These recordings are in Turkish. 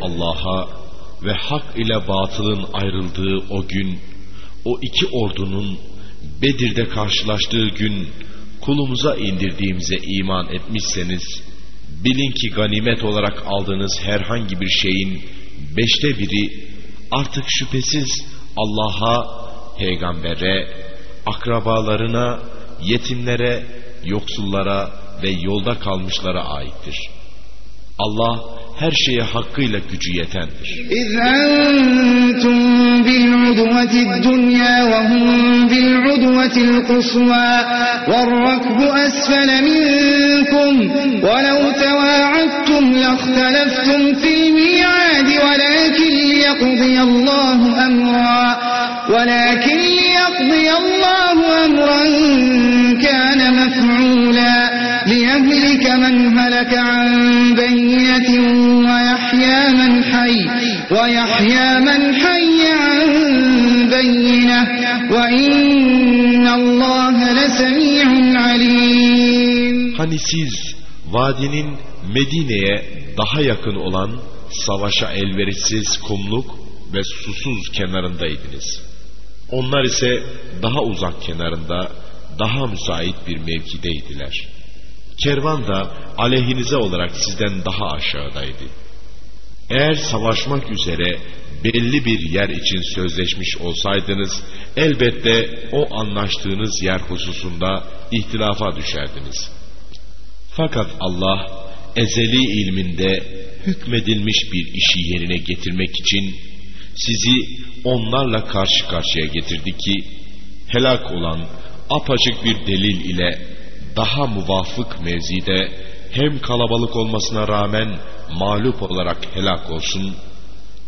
Allah'a ve hak ile batılın ayrıldığı o gün, o iki ordunun Bedir'de karşılaştığı gün kulumuza indirdiğimize iman etmişseniz, bilin ki ganimet olarak aldığınız herhangi bir şeyin beşte biri artık şüphesiz Allah'a, peygambere, akrabalarına, yetimlere, yoksullara ve yolda kalmışlara aittir. Allah her şeye hakkıyla gücü yetendir. İz entum bil udveti dunya ve hum bil udvetil kusva ve rakbu esfele minkum ve lev tevaattum lehteleftum fil mi'adi velakin liyakudiyallahu emra ولكن ليقضي الله أمرا كان مفعولا ليهلك من هلك عن بينة ويحيى من حي ويحيى من حي عن بينة وإن الله لسميع عليم Hani siz vadinin Medine'ye daha yakın olan savaşa elverişsiz kumluk ve susuz kenarındaydınız. Onlar ise daha uzak kenarında, daha müsait bir mevkideydiler. Kervan da aleyhinize olarak sizden daha aşağıdaydı. Eğer savaşmak üzere belli bir yer için sözleşmiş olsaydınız, elbette o anlaştığınız yer hususunda ihtilafa düşerdiniz. Fakat Allah ezeli ilminde hükmedilmiş bir işi yerine getirmek için sizi onlarla karşı karşıya getirdi ki helak olan apaçık bir delil ile daha muvafık mevzide hem kalabalık olmasına rağmen mağlup olarak helak olsun,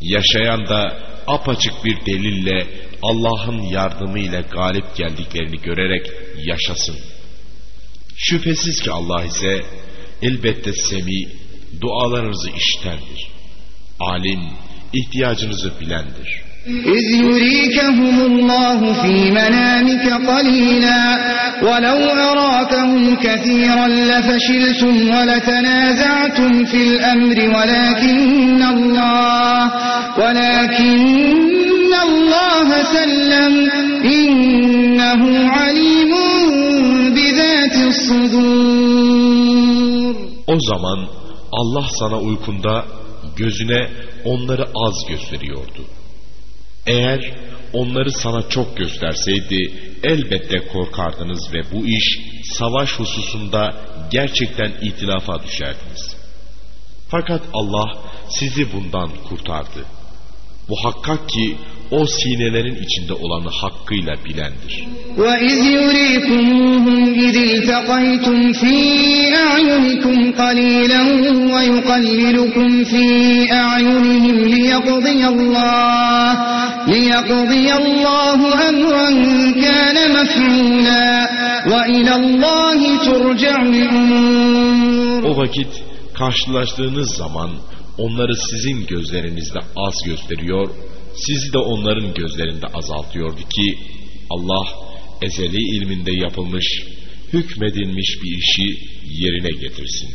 yaşayan da apaçık bir delille Allah'ın yardımıyla galip geldiklerini görerek yaşasın. Şüphesiz ki Allah ise elbette semi, dualarınızı iştendir. Alim, ihtiyacınızı bilendir. إذ يريكهم الله في منامك قليلا ولو أراكهم كثيرا لفشلتم ولتنازعتم في الأمر ولكن الله ولكن الله سلم إنه عليم بذات الصدور O zaman Allah sana uykunda gözüne onları az gösteriyordu. Eğer onları sana çok gösterseydi elbette korkardınız ve bu iş savaş hususunda gerçekten itilafa düşerdiniz. Fakat Allah sizi bundan kurtardı. Muhakkak ki o sinelerin içinde olanı hakkıyla bilendir. وَإِذْ يُرِيكُمُوهُمْ إِذِ الْتَقَيْتُمْ فِي أَعْيُنِكُمْ قَلِيلًا وَيُقَلِّلُكُمْ فِي أَعْيُنِهِمْ لِيَقْضِيَ اللَّهُ لِيَقْضِيَ اللَّهُ أَمْرًا كَانَ مَفْعُولًا وَإِلَى اللَّهِ تُرْجَعُ الْأُمُورُ O vakit karşılaştığınız zaman onları sizin gözlerinizde az gösteriyor, sizi de onların gözlerinde azaltıyordu ki Allah ezeli ilminde yapılmış, hükmedilmiş bir işi yerine getirsin.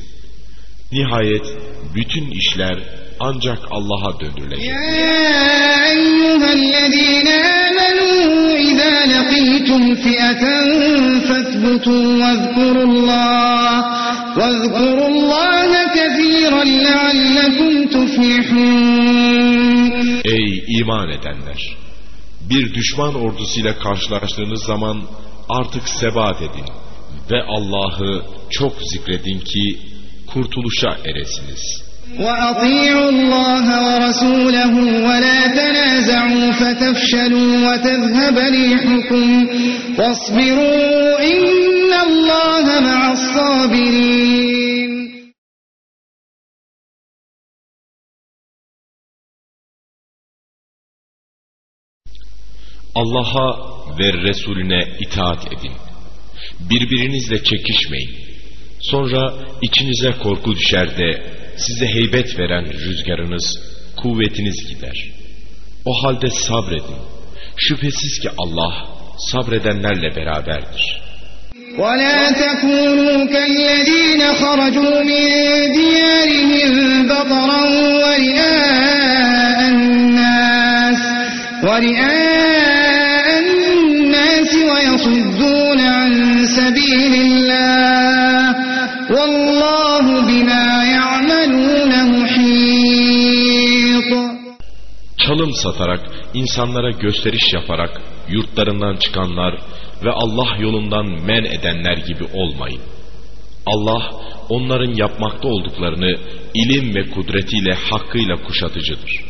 Nihayet bütün işler ancak Allah'a döndürülecek. يا أيها الذين آمنوا إذا لقيتم فئة فاثبتوا واذكروا الله واذكروا الله كثيرا لعلكم تفلحون Ey iman edenler! Bir düşman ordusuyla karşılaştığınız zaman artık sebat edin ve Allah'ı çok zikredin ki kurtuluşa eresiniz. وأطيعوا الله ورسوله ولا تنازعوا فتفشلوا وتذهب ريحكم واصبروا إن الله مع الصابرين Allah'a ve Resulüne itaat edin. Birbirinizle çekişmeyin. Sonra içinize korku düşer de size heybet veren rüzgarınız, kuvvetiniz gider. O halde sabredin. Şüphesiz ki Allah sabredenlerle beraberdir. ولا تكونوا كالذين خرجوا من ديارهم بطرا ورئاء الناس ورئاء سبيل الله والله بما يعملون محيط Çalım satarak, insanlara gösteriş yaparak yurtlarından çıkanlar ve Allah yolundan men edenler gibi olmayın. Allah onların yapmakta olduklarını ilim ve kudretiyle hakkıyla kuşatıcıdır.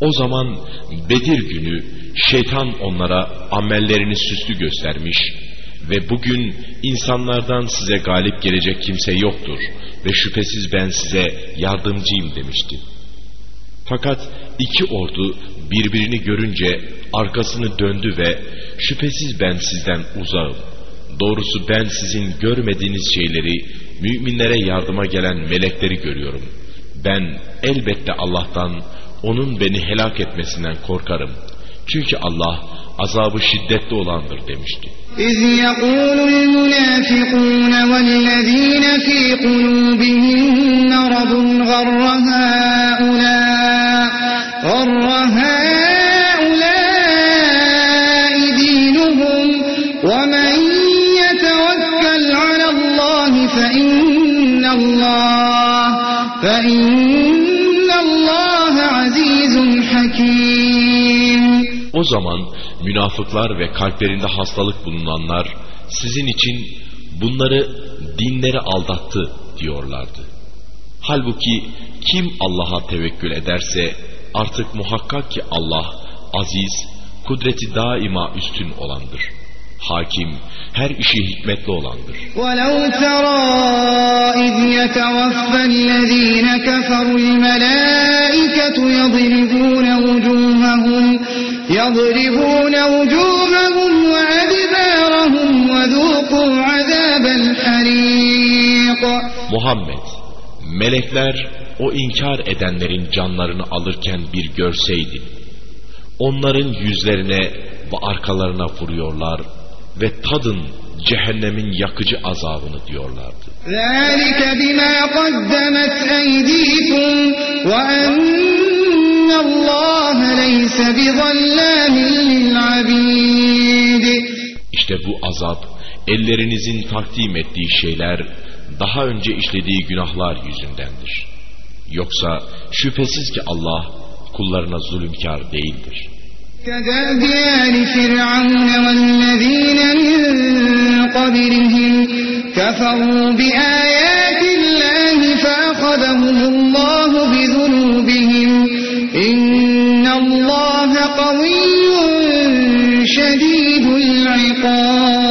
O zaman Bedir günü şeytan onlara amellerini süslü göstermiş ve bugün insanlardan size galip gelecek kimse yoktur ve şüphesiz ben size yardımcıyım demişti. Fakat iki ordu birbirini görünce arkasını döndü ve şüphesiz ben sizden uzağım. Doğrusu ben sizin görmediğiniz şeyleri müminlere yardıma gelen melekleri görüyorum. Ben elbette Allah'tan onun beni helak etmesinden korkarım. Çünkü Allah azabı şiddetli olandır demişti. إذ يقول المنافقون والذين في قلوبهم مرض غر هؤلاء غر هؤلاء فإن الله فإن الله عزيز حكيم O zaman münafıklar ve kalplerinde hastalık bulunanlar sizin için bunları dinleri aldattı diyorlardı. Halbuki kim Allah'a tevekkül ederse artık muhakkak ki Allah aziz, kudreti daima üstün olandır. Hakim, her işi hikmetli olandır. ولو ترى إذ يتوفى الذين كفروا الملائكة يضربون وجوههم يضربون وجوههم وأدبارهم وذوقوا عذاب الحريق Muhammed, melekler o inkar edenlerin canlarını alırken bir görseydin. Onların yüzlerine ve arkalarına vuruyorlar ve tadın cehennemin yakıcı azabını diyorlardı. İşte bu azap ellerinizin takdim ettiği şeyler daha önce işlediği günahlar yüzündendir. Yoksa şüphesiz ki Allah kullarına zulümkar değildir. كداب آل فرعون والذين من قبلهم كفروا بآيات الله فأخذهم الله بذنوبهم إن الله قوي شديد العقاب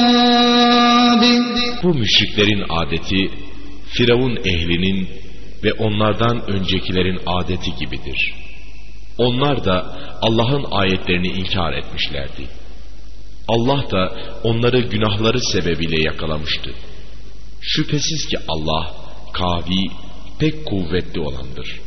Bu müşriklerin adeti Firavun ehlinin ve onlardan öncekilerin adeti gibidir. Onlar da Allah'ın ayetlerini inkar etmişlerdi. Allah da onları günahları sebebiyle yakalamıştı. Şüphesiz ki Allah kavi pek kuvvetli olandır.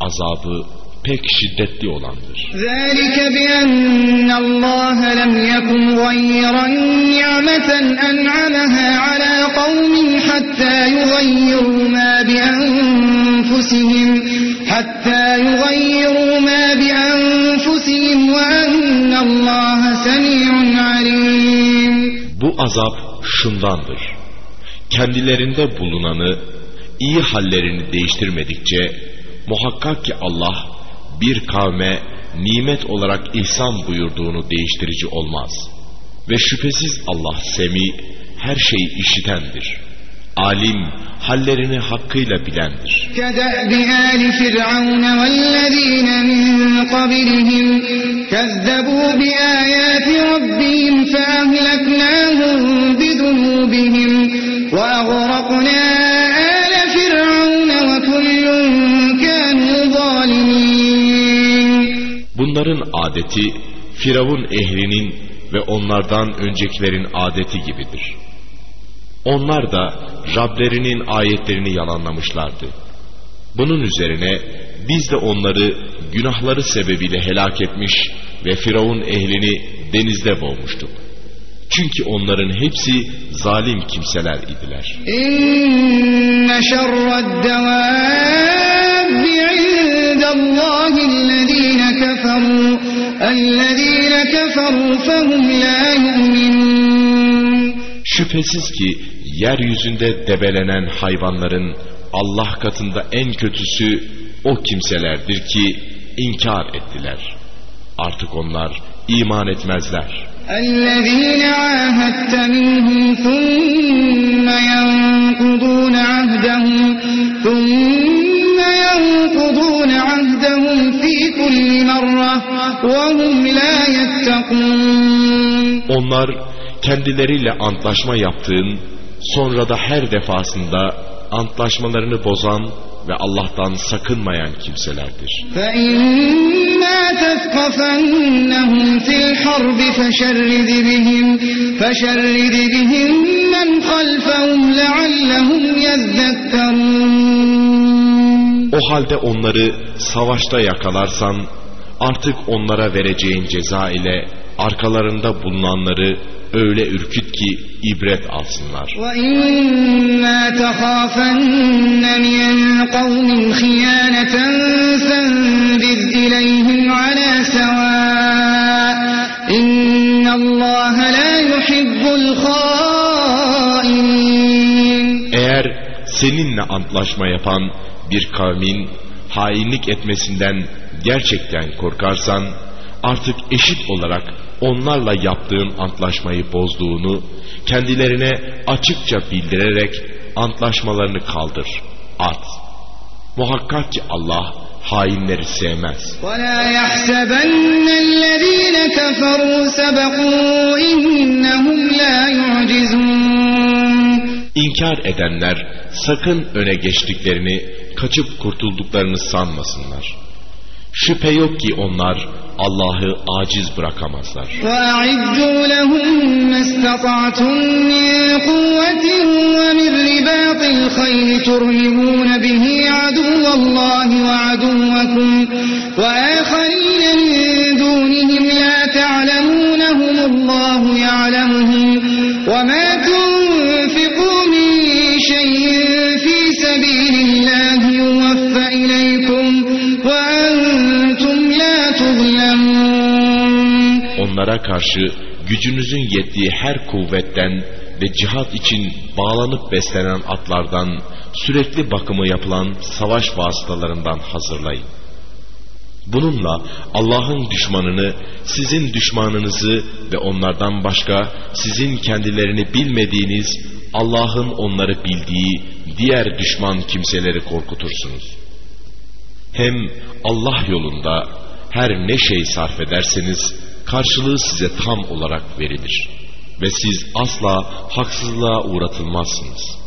Azabı pek şiddetli olandır. Zalike bi enne Allah lem yekun gayran ni'meten en'amaha ala kavmin hatta yugayyiru ma bi enfusihim حتى يغيروا ما بأنفسهم وأن الله سميع عليم Bu azap şundandır. Kendilerinde bulunanı, iyi hallerini değiştirmedikçe, muhakkak ki Allah bir kavme nimet olarak ihsan buyurduğunu değiştirici olmaz. Ve şüphesiz Allah semi, her şeyi işitendir. Alim, hallerini hakkıyla bilendir. كدأب آل فرعون والذين من قبلهم كذبوا بآيات ربهم فأهلكناهم بذنوبهم وأغرقنا آل فرعون وكل كانوا ظالمين Bunların adeti, Firavun ehlinin ve onlardan öncekilerin adeti gibidir. Onlar da Rablerinin ayetlerini yalanlamışlardı. Bunun üzerine biz de onları günahları sebebiyle helak etmiş ve Firavun ehlini denizde boğmuştuk. Çünkü onların hepsi zalim kimseler idiler. İnne şerred devâbbi indallâhillezîne keferû ellezîne keferû fehum lâ yu'minûn Şüphesiz ki yeryüzünde debelenen hayvanların Allah katında en kötüsü o kimselerdir ki inkar ettiler. Artık onlar iman etmezler. الذين عاهدت منهم ثم ينقضون عهدهم ثم ينقضون عهدهم في كل مرة وهم لا يتقون Onlar kendileriyle antlaşma yaptığın, sonra da her defasında antlaşmalarını bozan ve Allah'tan sakınmayan kimselerdir. فإما تثقفنهم في الحرب فشرد بهم فشرد بهم من خلفهم لعلهم يذكرون O halde onları savaşta yakalarsan artık onlara vereceğin ceza ile arkalarında bulunanları öyle ürküt ki ibret alsınlar. Eğer seninle antlaşma yapan bir kavmin hainlik etmesinden gerçekten korkarsan artık eşit olarak onlarla yaptığın antlaşmayı bozduğunu kendilerine açıkça bildirerek antlaşmalarını kaldır, at. Muhakkak ki Allah hainleri sevmez. ولا يحسبن الذين كفروا سبقوا إنهم لا يعجزون İnkar edenler sakın öne geçtiklerini, kaçıp kurtulduklarını sanmasınlar. Şüphe yok ki onlar Allah'ı aciz bırakamazlar. وأعدوا لهم ما استطعتم من قوة ومن رباط الخيل ترهبون به عدو الله وعدوكم وآخرين من دونهم لا تعلمونهم الله يعلمهم وما تنفقوا Onlara karşı gücünüzün yettiği her kuvvetten ve cihat için bağlanıp beslenen atlardan sürekli bakımı yapılan savaş vasıtalarından hazırlayın. Bununla Allah'ın düşmanını, sizin düşmanınızı ve onlardan başka sizin kendilerini bilmediğiniz, Allah'ın onları bildiği diğer düşman kimseleri korkutursunuz. Hem Allah yolunda her ne şey sarf ederseniz karşılığı size tam olarak verilir ve siz asla haksızlığa uğratılmazsınız.''